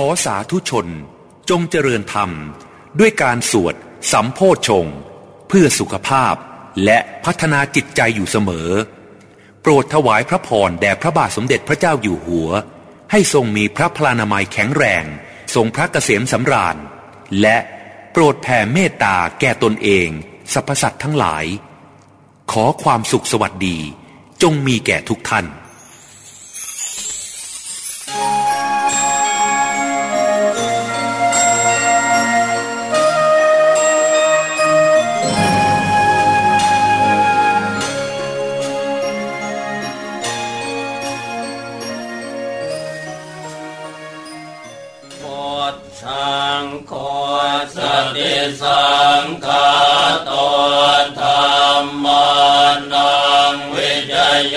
ขอสาธุชนจงเจริญธรรม ด้วยการสวดสัมโพชง เพื่อสุขภาพและพัฒนาจิตใจอยู่เสมอ โปรดถวายพระพรแด่พระบาทสมเด็จพระเจ้าอยู่หัว ให้ทรงมีพระพลานามัยแข็งแรง ทรงพระเกษมสำราญ และโปรดแผ่เมตตาแก่ตนเองสรรพสัตว์ทั้งหลาย ขอความสุขสวัสดีจงมีแก่ทุกท่าน ติสังฆาตธรรมานังวิจโย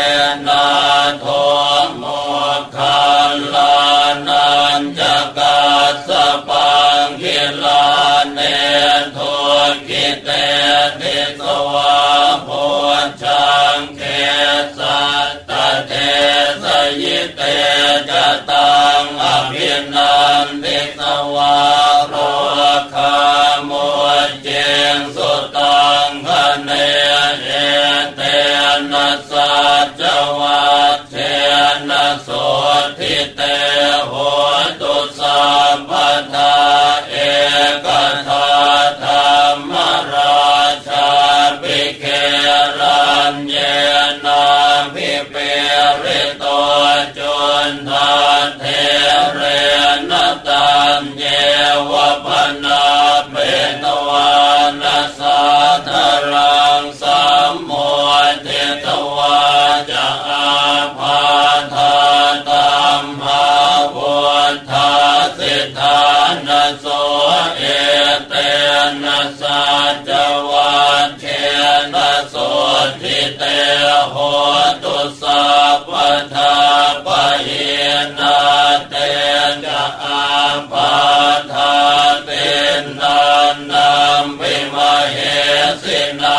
Krishna